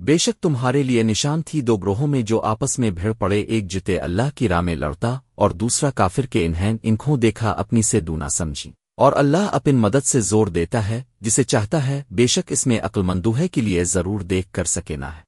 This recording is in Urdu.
بے شک تمہارے لیے نشان تھی دو گروہوں میں جو آپس میں بھیڑ پڑے، ایک جتے اللہ کی راہ میں لڑتا اور دوسرا کافر کے انہیں انکھوں دیکھا اپنی سے دونا سمجھی۔ اور اللہ اپن مدد سے زور دیتا ہے، جسے چاہتا ہے، بے شک اس میں عقل مندوہے کے لیے ضرور دیکھ کر سکے نہ ہے۔